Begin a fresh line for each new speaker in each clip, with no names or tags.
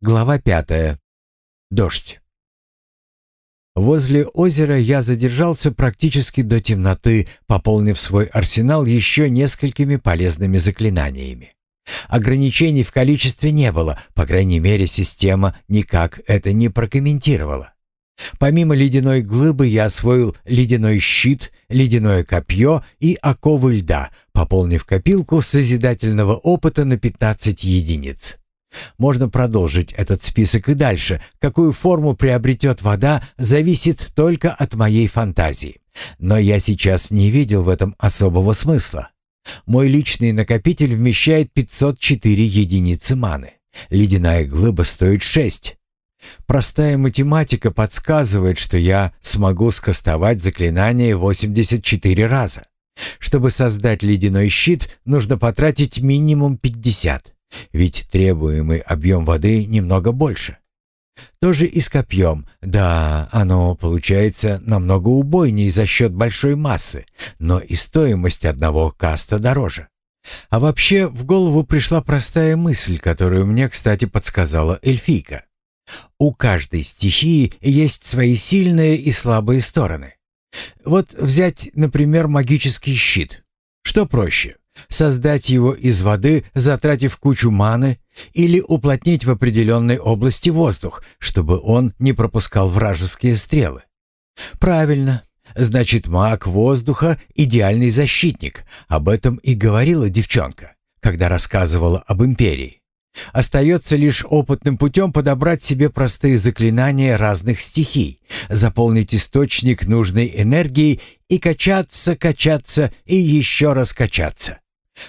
Глава пятая. Дождь. Возле озера я задержался практически до темноты, пополнив свой арсенал еще несколькими полезными заклинаниями. Ограничений в количестве не было, по крайней мере, система никак это не прокомментировала. Помимо ледяной глыбы я освоил ледяной щит, ледяное копье и оковы льда, пополнив копилку созидательного опыта на 15 единиц. Можно продолжить этот список и дальше. Какую форму приобретет вода, зависит только от моей фантазии. Но я сейчас не видел в этом особого смысла. Мой личный накопитель вмещает 504 единицы маны. Ледяная глыба стоит 6. Простая математика подсказывает, что я смогу скостовать заклинание 84 раза. Чтобы создать ледяной щит, нужно потратить минимум 50. Ведь требуемый объем воды немного больше. Тоже и с копьем. Да, оно получается намного убойнее за счет большой массы, но и стоимость одного каста дороже. А вообще в голову пришла простая мысль, которую мне, кстати, подсказала эльфийка. У каждой стихии есть свои сильные и слабые стороны. Вот взять, например, магический щит. Что проще? Создать его из воды, затратив кучу маны, или уплотнить в определенной области воздух, чтобы он не пропускал вражеские стрелы. Правильно. Значит, маг воздуха — идеальный защитник. Об этом и говорила девчонка, когда рассказывала об империи. Остается лишь опытным путем подобрать себе простые заклинания разных стихий, заполнить источник нужной энергии и качаться, качаться и еще раз качаться.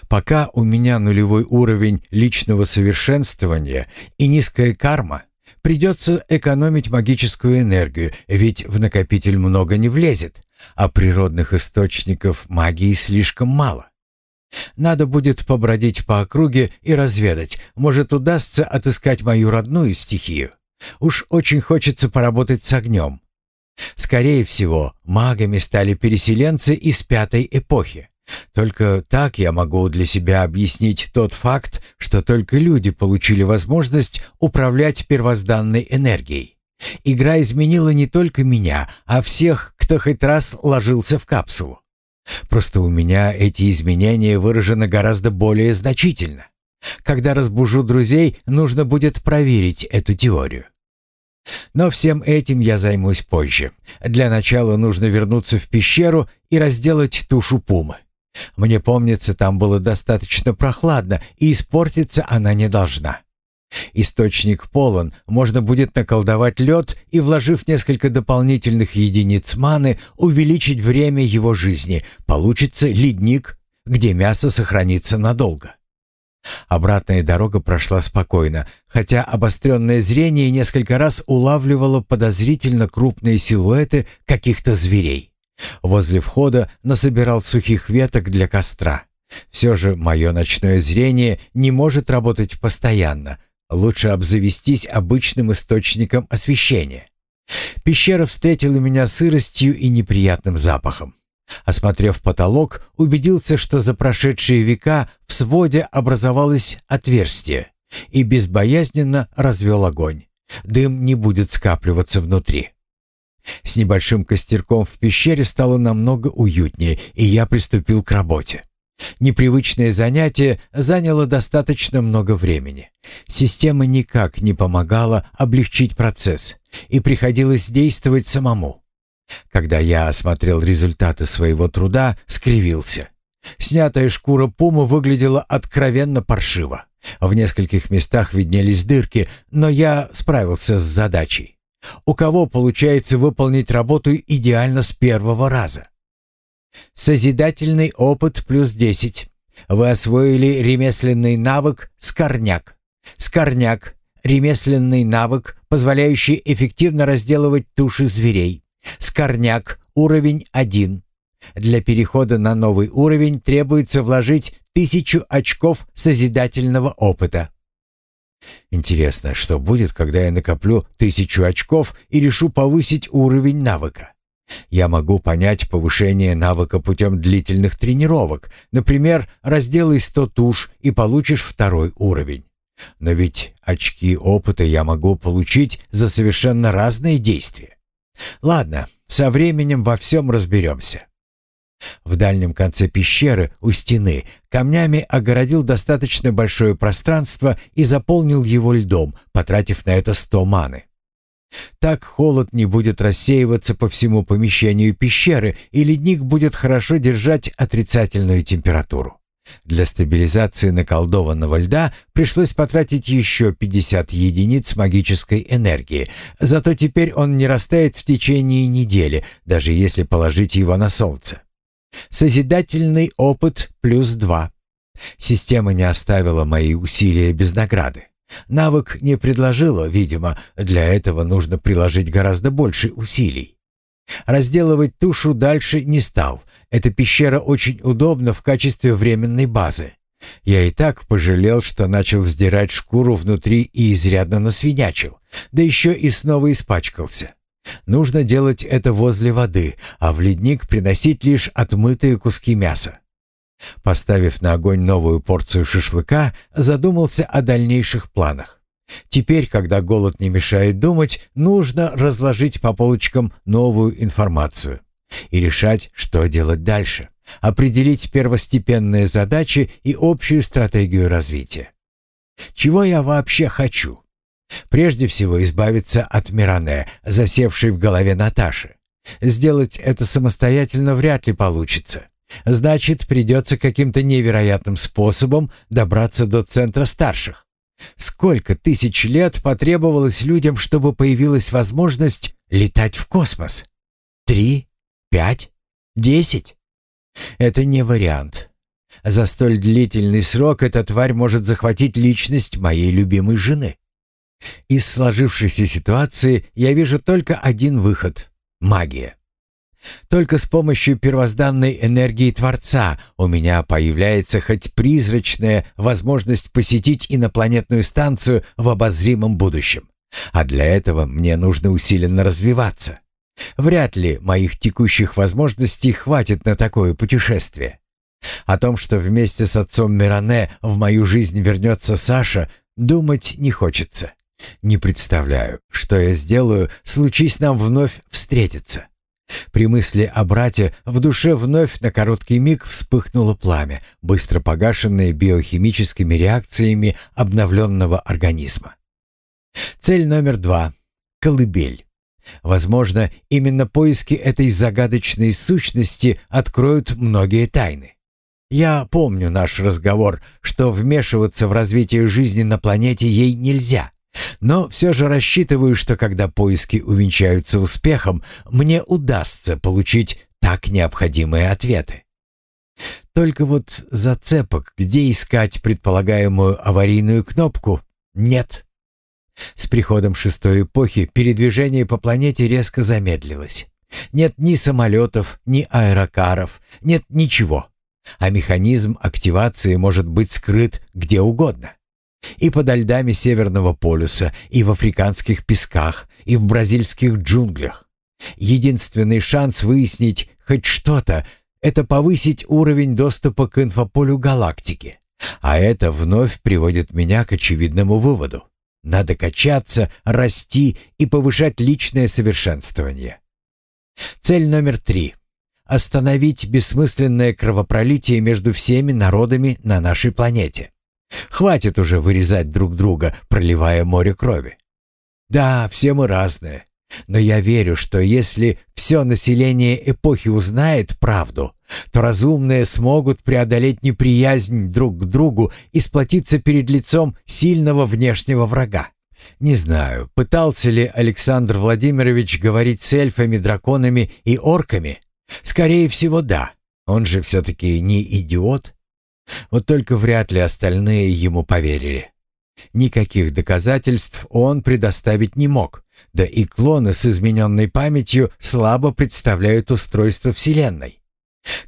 Пока у меня нулевой уровень личного совершенствования и низкая карма, придется экономить магическую энергию, ведь в накопитель много не влезет, а природных источников магии слишком мало. Надо будет побродить по округе и разведать, может удастся отыскать мою родную стихию. Уж очень хочется поработать с огнем. Скорее всего, магами стали переселенцы из пятой эпохи. Только так я могу для себя объяснить тот факт, что только люди получили возможность управлять первозданной энергией. Игра изменила не только меня, а всех, кто хоть раз ложился в капсулу. Просто у меня эти изменения выражены гораздо более значительно. Когда разбужу друзей, нужно будет проверить эту теорию. Но всем этим я займусь позже. Для начала нужно вернуться в пещеру и разделать тушу пумы. Мне помнится, там было достаточно прохладно, и испортиться она не должна. Источник полон, можно будет наколдовать лед и, вложив несколько дополнительных единиц маны, увеличить время его жизни. Получится ледник, где мясо сохранится надолго. Обратная дорога прошла спокойно, хотя обостренное зрение несколько раз улавливало подозрительно крупные силуэты каких-то зверей. Возле входа насобирал сухих веток для костра. Все же мое ночное зрение не может работать постоянно. Лучше обзавестись обычным источником освещения. Пещера встретила меня сыростью и неприятным запахом. Осмотрев потолок, убедился, что за прошедшие века в своде образовалось отверстие и безбоязненно развел огонь. Дым не будет скапливаться внутри. С небольшим костерком в пещере стало намного уютнее, и я приступил к работе. Непривычное занятие заняло достаточно много времени. Система никак не помогала облегчить процесс, и приходилось действовать самому. Когда я осмотрел результаты своего труда, скривился. Снятая шкура пума выглядела откровенно паршиво. В нескольких местах виднелись дырки, но я справился с задачей. У кого получается выполнить работу идеально с первого раза? Созидательный опыт плюс 10. Вы освоили ремесленный навык «Скорняк». «Скорняк» — ремесленный навык, позволяющий эффективно разделывать туши зверей. «Скорняк» — уровень 1. Для перехода на новый уровень требуется вложить тысячу очков созидательного опыта. Интересно, что будет, когда я накоплю тысячу очков и решу повысить уровень навыка? Я могу понять повышение навыка путем длительных тренировок. Например, разделай 100 туш и получишь второй уровень. Но ведь очки опыта я могу получить за совершенно разные действия. Ладно, со временем во всем разберемся. В дальнем конце пещеры, у стены, камнями огородил достаточно большое пространство и заполнил его льдом, потратив на это сто маны. Так холод не будет рассеиваться по всему помещению пещеры, и ледник будет хорошо держать отрицательную температуру. Для стабилизации наколдованного льда пришлось потратить еще 50 единиц магической энергии, зато теперь он не растает в течение недели, даже если положить его на солнце. Созидательный опыт плюс 2. Система не оставила мои усилия без награды. Навык не предложила, видимо, для этого нужно приложить гораздо больше усилий. Разделывать тушу дальше не стал. Эта пещера очень удобна в качестве временной базы. Я и так пожалел, что начал сдирать шкуру внутри и изрядно насвинячил, да еще и снова испачкался. Нужно делать это возле воды, а в ледник приносить лишь отмытые куски мяса. Поставив на огонь новую порцию шашлыка, задумался о дальнейших планах. Теперь, когда голод не мешает думать, нужно разложить по полочкам новую информацию и решать, что делать дальше, определить первостепенные задачи и общую стратегию развития. Чего я вообще хочу? Прежде всего избавиться от Миране, засевшей в голове Наташи. Сделать это самостоятельно вряд ли получится. Значит, придется каким-то невероятным способом добраться до центра старших. Сколько тысяч лет потребовалось людям, чтобы появилась возможность летать в космос? Три? Пять? Десять? Это не вариант. За столь длительный срок эта тварь может захватить личность моей любимой жены. Из сложившейся ситуации я вижу только один выход — магия. Только с помощью первозданной энергии Творца у меня появляется хоть призрачная возможность посетить инопланетную станцию в обозримом будущем. А для этого мне нужно усиленно развиваться. Вряд ли моих текущих возможностей хватит на такое путешествие. О том, что вместе с отцом Миране в мою жизнь вернется Саша, думать не хочется. Не представляю, что я сделаю, случись нам вновь встретиться. При мысли о брате в душе вновь на короткий миг вспыхнуло пламя, быстро погашенное биохимическими реакциями обновленного организма. Цель номер два — колыбель. Возможно, именно поиски этой загадочной сущности откроют многие тайны. Я помню наш разговор, что вмешиваться в развитие жизни на планете ей нельзя. Но все же рассчитываю, что когда поиски увенчаются успехом, мне удастся получить так необходимые ответы. Только вот зацепок, где искать предполагаемую аварийную кнопку, нет. С приходом шестой эпохи передвижение по планете резко замедлилось. Нет ни самолетов, ни аэрокаров, нет ничего. А механизм активации может быть скрыт где угодно. И подо льдами Северного полюса, и в африканских песках, и в бразильских джунглях. Единственный шанс выяснить хоть что-то — это повысить уровень доступа к инфополю галактики. А это вновь приводит меня к очевидному выводу. Надо качаться, расти и повышать личное совершенствование. Цель номер три — остановить бессмысленное кровопролитие между всеми народами на нашей планете. Хватит уже вырезать друг друга, проливая море крови. Да, все мы разные. Но я верю, что если все население эпохи узнает правду, то разумные смогут преодолеть неприязнь друг к другу и сплотиться перед лицом сильного внешнего врага. Не знаю, пытался ли Александр Владимирович говорить с эльфами, драконами и орками. Скорее всего, да. Он же все-таки не идиот. Вот только вряд ли остальные ему поверили. Никаких доказательств он предоставить не мог, да и клоны с измененной памятью слабо представляют устройство Вселенной.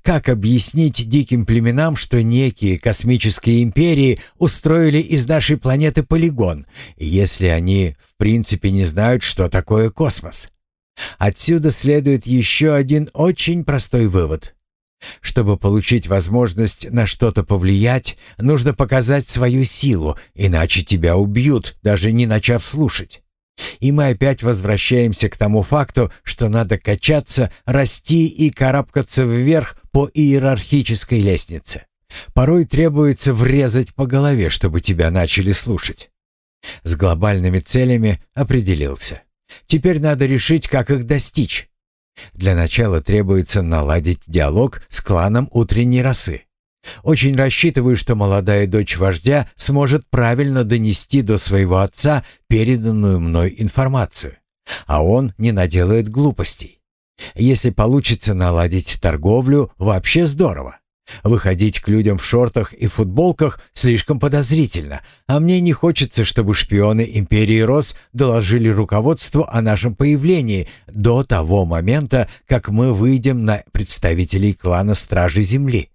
Как объяснить диким племенам, что некие космические империи устроили из нашей планеты полигон, если они в принципе не знают, что такое космос? Отсюда следует еще один очень простой вывод. Чтобы получить возможность на что-то повлиять, нужно показать свою силу, иначе тебя убьют, даже не начав слушать. И мы опять возвращаемся к тому факту, что надо качаться, расти и карабкаться вверх по иерархической лестнице. Порой требуется врезать по голове, чтобы тебя начали слушать. С глобальными целями определился. Теперь надо решить, как их достичь. Для начала требуется наладить диалог с кланом утренней росы. Очень рассчитываю, что молодая дочь вождя сможет правильно донести до своего отца переданную мной информацию, а он не наделает глупостей. Если получится наладить торговлю, вообще здорово. Выходить к людям в шортах и футболках слишком подозрительно, а мне не хочется, чтобы шпионы Империи Рос доложили руководству о нашем появлении до того момента, как мы выйдем на представителей клана Стражи Земли.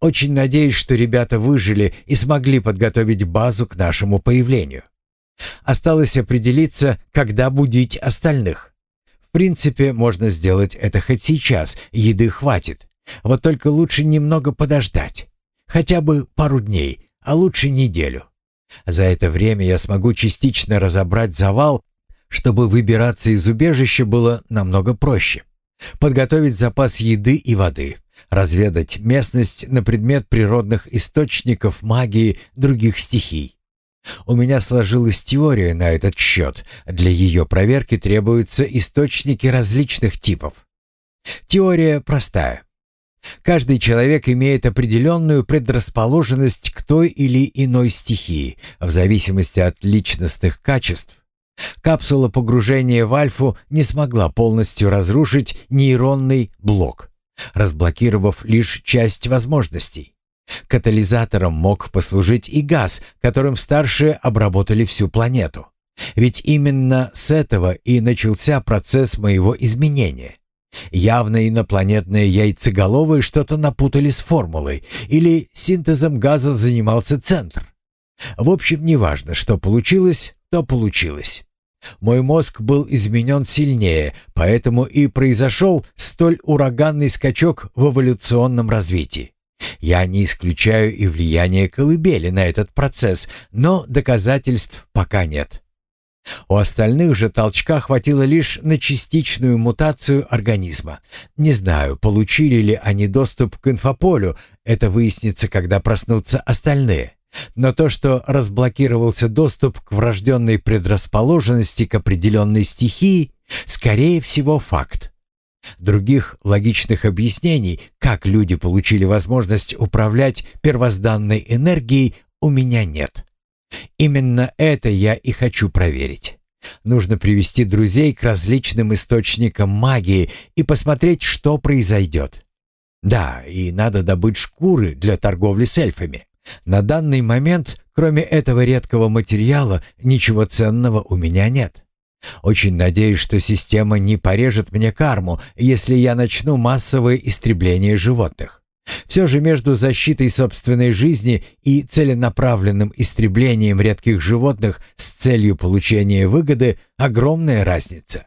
Очень надеюсь, что ребята выжили и смогли подготовить базу к нашему появлению. Осталось определиться, когда будить остальных. В принципе, можно сделать это хоть сейчас, еды хватит. Вот только лучше немного подождать. Хотя бы пару дней, а лучше неделю. За это время я смогу частично разобрать завал, чтобы выбираться из убежища было намного проще. Подготовить запас еды и воды, разведать местность на предмет природных источников магии других стихий. У меня сложилась теория на этот счет. Для ее проверки требуются источники различных типов. Теория простая. Каждый человек имеет определенную предрасположенность к той или иной стихии, в зависимости от личностных качеств. Капсула погружения в альфу не смогла полностью разрушить нейронный блок, разблокировав лишь часть возможностей. Катализатором мог послужить и газ, которым старшие обработали всю планету. Ведь именно с этого и начался процесс моего изменения. Явно инопланетные яйцеголовые что-то напутали с формулой, или синтезом газа занимался центр. В общем, неважно, что получилось, то получилось. Мой мозг был изменен сильнее, поэтому и произошел столь ураганный скачок в эволюционном развитии. Я не исключаю и влияние колыбели на этот процесс, но доказательств пока нет. У остальных же толчка хватило лишь на частичную мутацию организма. Не знаю, получили ли они доступ к инфополю, это выяснится, когда проснутся остальные. Но то, что разблокировался доступ к врожденной предрасположенности к определенной стихии, скорее всего, факт. Других логичных объяснений, как люди получили возможность управлять первозданной энергией, у меня нет. Именно это я и хочу проверить. Нужно привести друзей к различным источникам магии и посмотреть, что произойдет. Да, и надо добыть шкуры для торговли с эльфами. На данный момент, кроме этого редкого материала, ничего ценного у меня нет. Очень надеюсь, что система не порежет мне карму, если я начну массовое истребление животных. Все же между защитой собственной жизни и целенаправленным истреблением редких животных с целью получения выгоды огромная разница.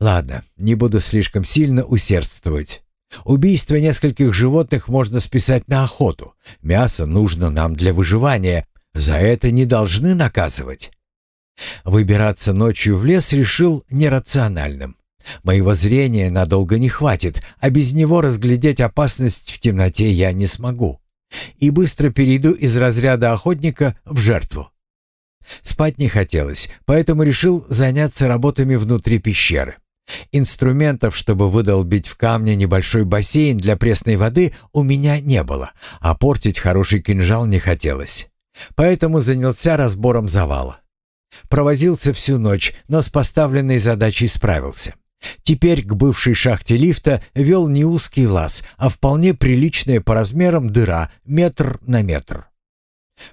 Ладно, не буду слишком сильно усердствовать. Убийство нескольких животных можно списать на охоту. Мясо нужно нам для выживания. За это не должны наказывать. Выбираться ночью в лес решил нерациональным. Моего зрения надолго не хватит, а без него разглядеть опасность в темноте я не смогу. И быстро перейду из разряда охотника в жертву. Спать не хотелось, поэтому решил заняться работами внутри пещеры. Инструментов, чтобы выдолбить в камне небольшой бассейн для пресной воды, у меня не было, а портить хороший кинжал не хотелось. Поэтому занялся разбором завала. Провозился всю ночь, но с поставленной задачей справился. Теперь к бывшей шахте лифта вел не узкий лаз, а вполне приличная по размерам дыра метр на метр.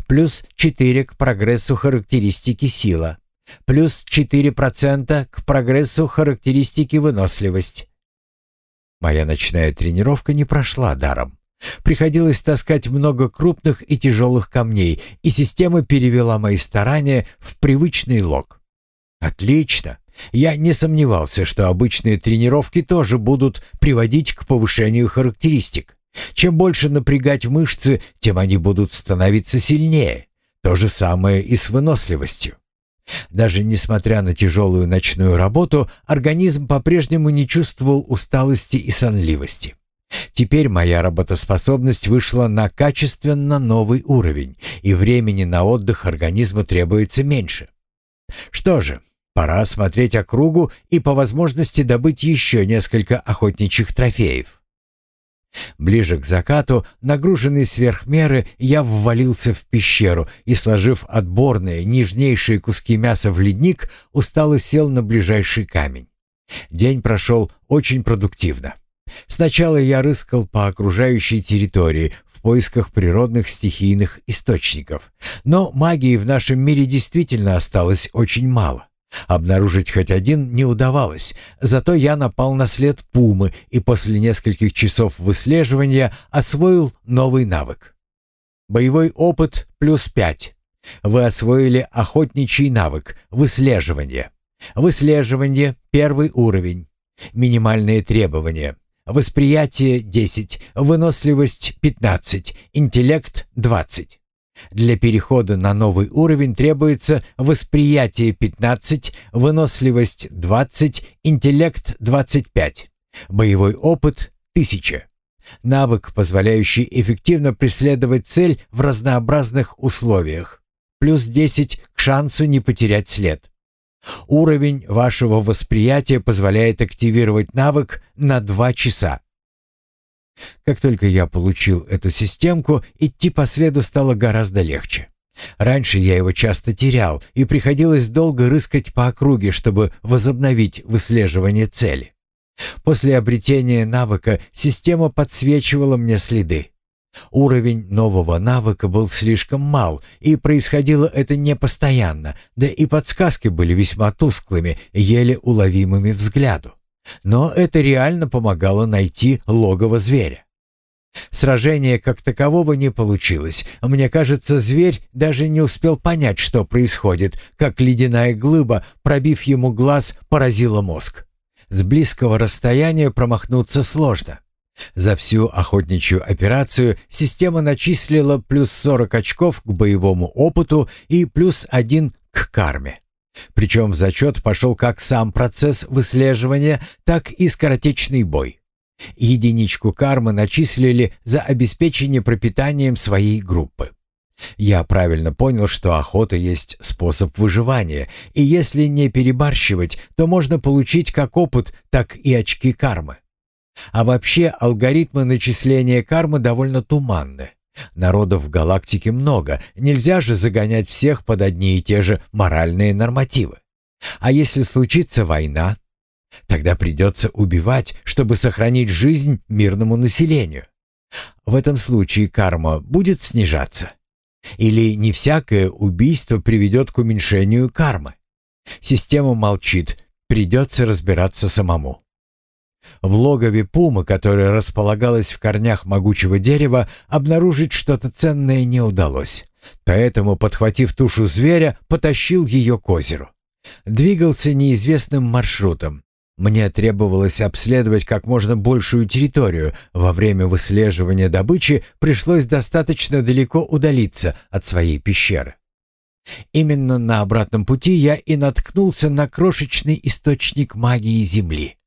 Плюс 4 к прогрессу характеристики сила. Плюс 4% к прогрессу характеристики выносливость. Моя ночная тренировка не прошла даром. Приходилось таскать много крупных и тяжелых камней, и система перевела мои старания в привычный лог. Отлично. Я не сомневался, что обычные тренировки тоже будут приводить к повышению характеристик. Чем больше напрягать мышцы, тем они будут становиться сильнее. То же самое и с выносливостью. Даже несмотря на тяжелую ночную работу, организм по-прежнему не чувствовал усталости и сонливости. Теперь моя работоспособность вышла на качественно новый уровень, и времени на отдых организму требуется меньше. Что же, пора осмотреть округу и по возможности добыть еще несколько охотничьих трофеев. Ближе к закату, нагруженный сверх меры, я ввалился в пещеру и, сложив отборные, нежнейшие куски мяса в ледник, устало сел на ближайший камень. День прошел очень продуктивно. Сначала я рыскал по окружающей территории в поисках природных стихийных источников, но магии в нашем мире действительно осталось очень мало. Обнаружить хоть один не удавалось, зато я напал на след пумы и после нескольких часов выслеживания освоил новый навык. Боевой опыт плюс пять. Вы освоили охотничий навык выслеживание. Выслеживание – первый уровень. Минимальные требования. Восприятие 10, выносливость 15, интеллект 20. Для перехода на новый уровень требуется восприятие 15, выносливость 20, интеллект 25, боевой опыт 1000. Навык, позволяющий эффективно преследовать цель в разнообразных условиях. Плюс 10 к шансу не потерять след. Уровень вашего восприятия позволяет активировать навык на 2 часа. Как только я получил эту системку, идти по следу стало гораздо легче. Раньше я его часто терял, и приходилось долго рыскать по округе, чтобы возобновить выслеживание цели. После обретения навыка система подсвечивала мне следы. Уровень нового навыка был слишком мал, и происходило это не постоянно, да и подсказки были весьма тусклыми, еле уловимыми взгляду. Но это реально помогало найти логово зверя. Сражения как такового не получилось. Мне кажется, зверь даже не успел понять, что происходит, как ледяная глыба, пробив ему глаз, поразила мозг. С близкого расстояния промахнуться сложно. За всю охотничью операцию система начислила плюс 40 очков к боевому опыту и плюс 1 к карме. Причем в зачет пошел как сам процесс выслеживания, так и скоротечный бой. Единичку кармы начислили за обеспечение пропитанием своей группы. Я правильно понял, что охота есть способ выживания, и если не перебарщивать, то можно получить как опыт, так и очки кармы. А вообще алгоритмы начисления кармы довольно туманны. Народов в галактике много, нельзя же загонять всех под одни и те же моральные нормативы. А если случится война, тогда придется убивать, чтобы сохранить жизнь мирному населению. В этом случае карма будет снижаться. Или не всякое убийство приведет к уменьшению кармы. Система молчит, придется разбираться самому. В логове пумы, которая располагалась в корнях могучего дерева, обнаружить что-то ценное не удалось. Поэтому, подхватив тушу зверя, потащил ее к озеру. Двигался неизвестным маршрутом. Мне требовалось обследовать как можно большую территорию. Во время выслеживания добычи пришлось достаточно далеко удалиться от своей пещеры. Именно на обратном пути я и наткнулся на крошечный источник магии Земли.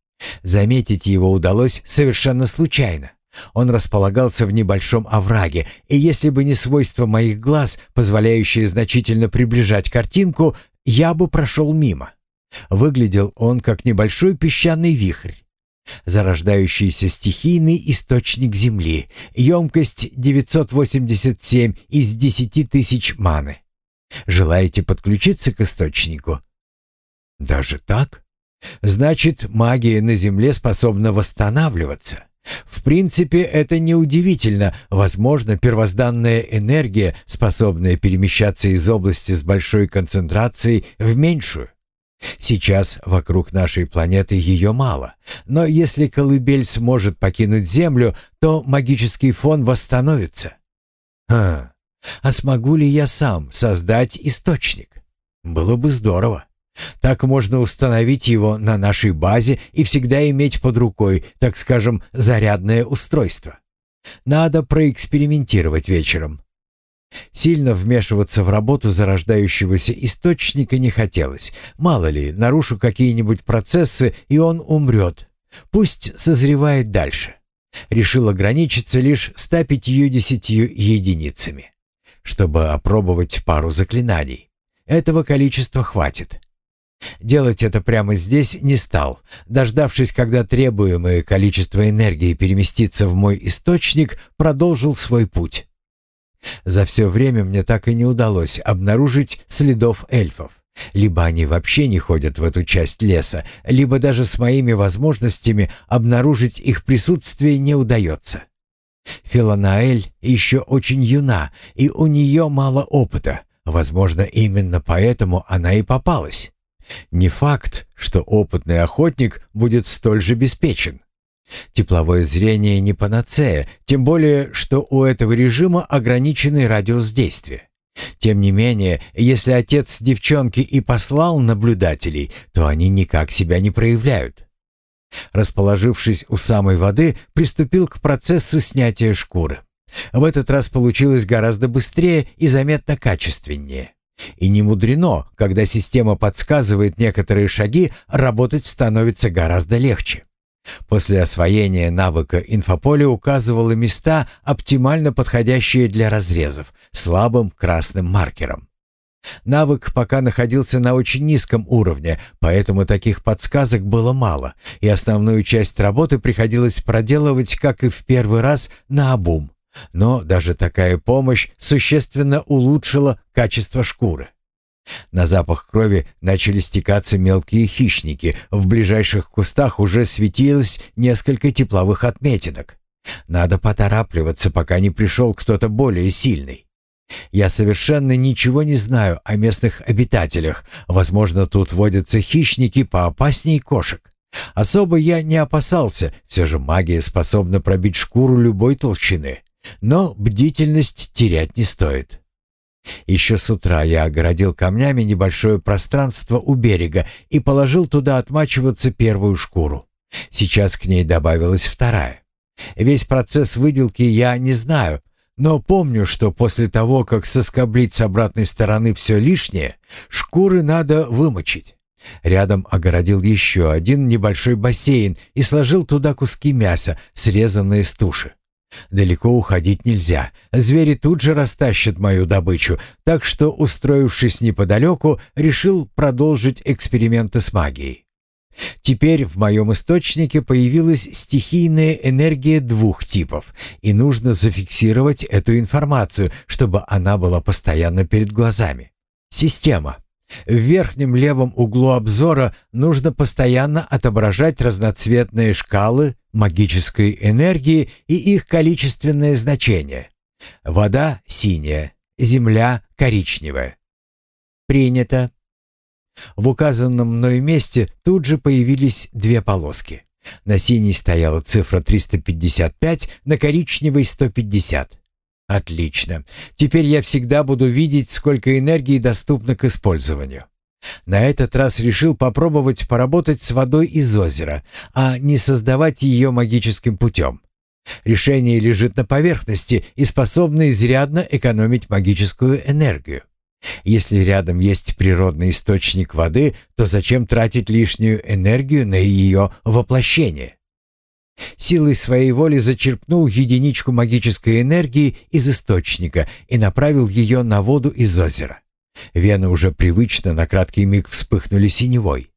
Заметить его удалось совершенно случайно. Он располагался в небольшом овраге, и если бы не свойство моих глаз, позволяющее значительно приближать картинку, я бы прошел мимо. Выглядел он как небольшой песчаный вихрь. Зарождающийся стихийный источник Земли, емкость 987 из 10 тысяч маны. Желаете подключиться к источнику? Даже так? Значит, магия на Земле способна восстанавливаться. В принципе, это неудивительно. Возможно, первозданная энергия, способная перемещаться из области с большой концентрацией в меньшую. Сейчас вокруг нашей планеты ее мало, но если колыбель сможет покинуть Землю, то магический фон восстановится. А, а смогу ли я сам создать источник? Было бы здорово. Так можно установить его на нашей базе и всегда иметь под рукой, так скажем, зарядное устройство. Надо проэкспериментировать вечером. Сильно вмешиваться в работу зарождающегося источника не хотелось. Мало ли, нарушу какие-нибудь процессы, и он умрет. Пусть созревает дальше. Решил ограничиться лишь 150 единицами, чтобы опробовать пару заклинаний. Этого количества хватит. Делать это прямо здесь не стал. Дождавшись, когда требуемое количество энергии переместится в мой источник, продолжил свой путь. За все время мне так и не удалось обнаружить следов эльфов. Либо они вообще не ходят в эту часть леса, либо даже с моими возможностями обнаружить их присутствие не удается. Филанаэль еще очень юна, и у нее мало опыта. Возможно, именно поэтому она и попалась. Не факт, что опытный охотник будет столь же беспечен. Тепловое зрение не панацея, тем более, что у этого режима ограниченный радиус действия. Тем не менее, если отец девчонки и послал наблюдателей, то они никак себя не проявляют. Расположившись у самой воды, приступил к процессу снятия шкуры. В этот раз получилось гораздо быстрее и заметно качественнее. И не мудрено, когда система подсказывает некоторые шаги, работать становится гораздо легче. После освоения навыка инфополе указывало места, оптимально подходящие для разрезов, слабым красным маркером. Навык пока находился на очень низком уровне, поэтому таких подсказок было мало, и основную часть работы приходилось проделывать, как и в первый раз, на обум. Но даже такая помощь существенно улучшила качество шкуры. На запах крови начали стекаться мелкие хищники. В ближайших кустах уже светилось несколько тепловых отметинок. Надо поторапливаться, пока не пришел кто-то более сильный. Я совершенно ничего не знаю о местных обитателях. Возможно, тут водятся хищники поопаснее кошек. Особо я не опасался, все же магия способна пробить шкуру любой толщины. Но бдительность терять не стоит. Еще с утра я огородил камнями небольшое пространство у берега и положил туда отмачиваться первую шкуру. Сейчас к ней добавилась вторая. Весь процесс выделки я не знаю, но помню, что после того, как соскоблить с обратной стороны все лишнее, шкуры надо вымочить. Рядом огородил еще один небольшой бассейн и сложил туда куски мяса, срезанные с туши. Далеко уходить нельзя. Звери тут же растащат мою добычу, так что, устроившись неподалеку, решил продолжить эксперименты с магией. Теперь в моем источнике появилась стихийная энергия двух типов, и нужно зафиксировать эту информацию, чтобы она была постоянно перед глазами. Система. В верхнем левом углу обзора нужно постоянно отображать разноцветные шкалы магической энергии и их количественное значение. Вода синяя, земля коричневая. Принято. В указанном мной месте тут же появились две полоски. На синей стояла цифра 355, на коричневой 150. Отлично. Теперь я всегда буду видеть, сколько энергии доступно к использованию. На этот раз решил попробовать поработать с водой из озера, а не создавать ее магическим путем. Решение лежит на поверхности и способно изрядно экономить магическую энергию. Если рядом есть природный источник воды, то зачем тратить лишнюю энергию на ее воплощение? Силой своей воли зачерпнул единичку магической энергии из источника и направил ее на воду из озера. Вены уже привычно на краткий миг вспыхнули синевой.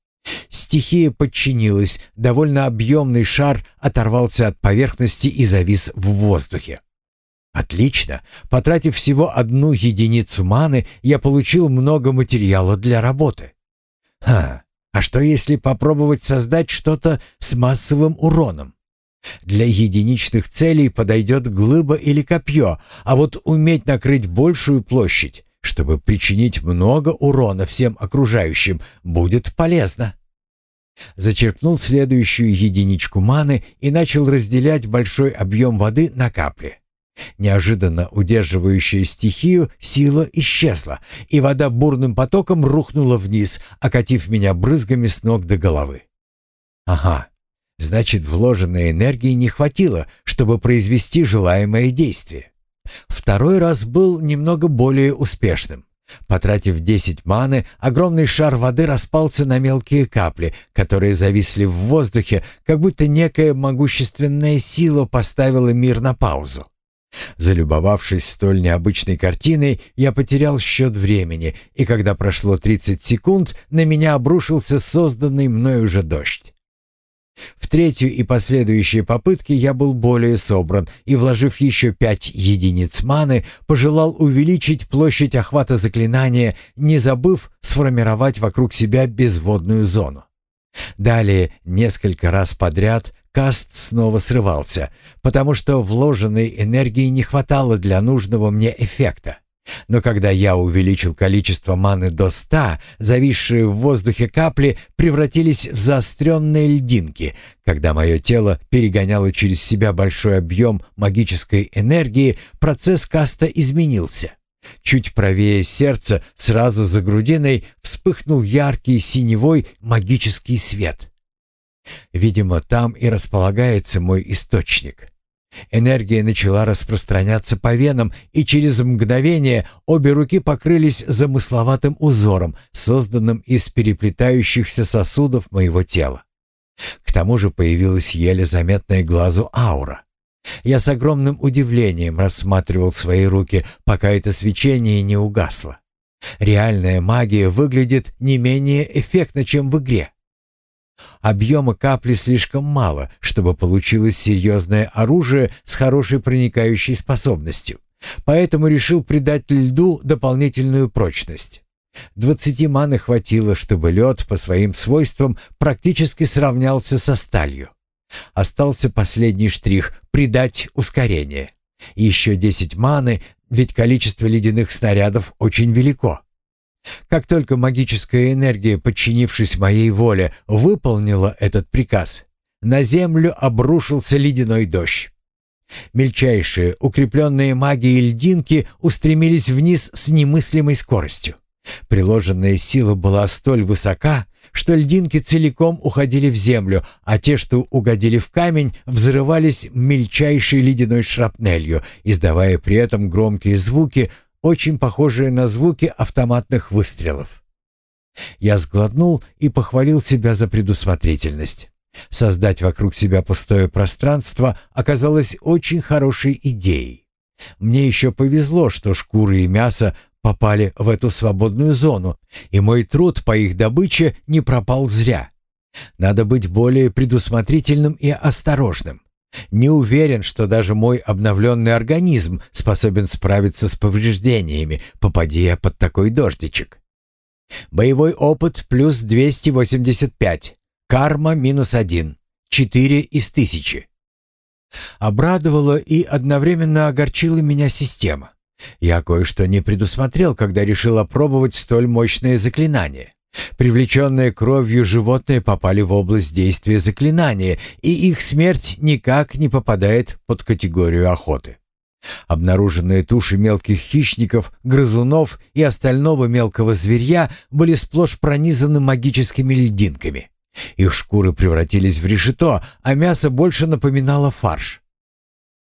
Стихия подчинилась, довольно объемный шар оторвался от поверхности и завис в воздухе. Отлично. Потратив всего одну единицу маны, я получил много материала для работы. Ха, а что если попробовать создать что-то с массовым уроном? Для единичных целей подойдет глыба или копье, а вот уметь накрыть большую площадь, чтобы причинить много урона всем окружающим, будет полезно. Зачерпнул следующую единичку маны и начал разделять большой объем воды на капли. Неожиданно удерживающая стихию сила исчезла, и вода бурным потоком рухнула вниз, окатив меня брызгами с ног до головы. Ага, значит, вложенной энергии не хватило, чтобы произвести желаемое действие. Второй раз был немного более успешным. Потратив 10 маны, огромный шар воды распался на мелкие капли, которые зависли в воздухе, как будто некая могущественная сила поставила мир на паузу. Залюбовавшись столь необычной картиной, я потерял счет времени, и когда прошло 30 секунд, на меня обрушился созданный мной уже дождь. В третью и последующие попытки я был более собран и, вложив еще пять единиц маны, пожелал увеличить площадь охвата заклинания, не забыв сформировать вокруг себя безводную зону. Далее, несколько раз подряд, каст снова срывался, потому что вложенной энергии не хватало для нужного мне эффекта. Но когда я увеличил количество маны до ста, зависшие в воздухе капли превратились в заостренные льдинки. Когда мое тело перегоняло через себя большой объем магической энергии, процесс каста изменился. Чуть правее сердца, сразу за грудиной, вспыхнул яркий синевой магический свет. Видимо, там и располагается мой источник. Энергия начала распространяться по венам, и через мгновение обе руки покрылись замысловатым узором, созданным из переплетающихся сосудов моего тела. К тому же появилась еле заметная глазу аура. Я с огромным удивлением рассматривал свои руки, пока это свечение не угасло. Реальная магия выглядит не менее эффектно, чем в игре. Объема капли слишком мало, чтобы получилось серьезное оружие с хорошей проникающей способностью. Поэтому решил придать льду дополнительную прочность. Двадцати маны хватило, чтобы лед по своим свойствам практически сравнялся со сталью. Остался последний штрих — придать ускорение. Еще десять маны, ведь количество ледяных снарядов очень велико. Как только магическая энергия, подчинившись моей воле, выполнила этот приказ, на землю обрушился ледяной дождь. Мельчайшие, укрепленные магией льдинки устремились вниз с немыслимой скоростью. Приложенная сила была столь высока, что льдинки целиком уходили в землю, а те, что угодили в камень, взрывались мельчайшей ледяной шрапнелью, издавая при этом громкие звуки, очень похожие на звуки автоматных выстрелов. Я сглотнул и похвалил себя за предусмотрительность. Создать вокруг себя пустое пространство оказалось очень хорошей идеей. Мне еще повезло, что шкуры и мясо попали в эту свободную зону, и мой труд по их добыче не пропал зря. Надо быть более предусмотрительным и осторожным. Не уверен, что даже мой обновленный организм способен справиться с повреждениями, попади я под такой дождичек. Боевой опыт плюс 285. Карма минус один. Четыре из тысячи. Обрадовала и одновременно огорчила меня система. Я кое-что не предусмотрел, когда решил опробовать столь мощное заклинание. Привлеченные кровью животные попали в область действия заклинания, и их смерть никак не попадает под категорию охоты. Обнаруженные туши мелких хищников, грызунов и остального мелкого зверья были сплошь пронизаны магическими льдинками. Их шкуры превратились в решето, а мясо больше напоминало фарш.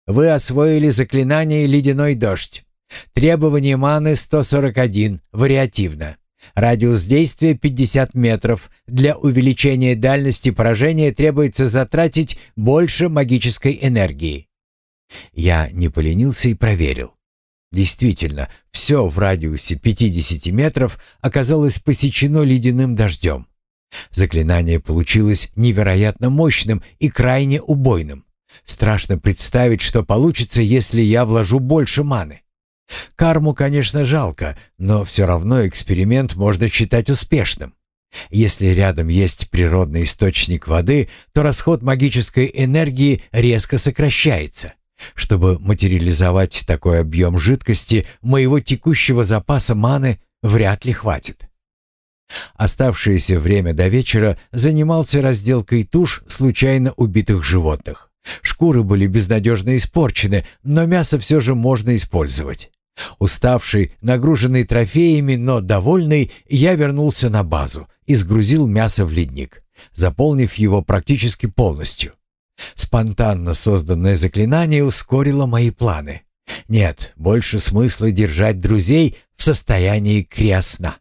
Вы освоили заклинание «Ледяной дождь». Требование маны 141, вариативно. Радиус действия 50 метров. Для увеличения дальности поражения требуется затратить больше магической энергии. Я не поленился и проверил. Действительно, все в радиусе 50 метров оказалось посечено ледяным дождем. Заклинание получилось невероятно мощным и крайне убойным. Страшно представить, что получится, если я вложу больше маны. Карму, конечно, жалко, но все равно эксперимент можно считать успешным. Если рядом есть природный источник воды, то расход магической энергии резко сокращается. Чтобы материализовать такой объем жидкости, моего текущего запаса маны вряд ли хватит. Оставшееся время до вечера занимался разделкой туш случайно убитых животных. Шкуры были безнадежно испорчены, но мясо все же можно использовать. Уставший, нагруженный трофеями, но довольный, я вернулся на базу и сгрузил мясо в ледник, заполнив его практически полностью. Спонтанно созданное заклинание ускорило мои планы. Нет, больше смысла держать друзей в состоянии криосна.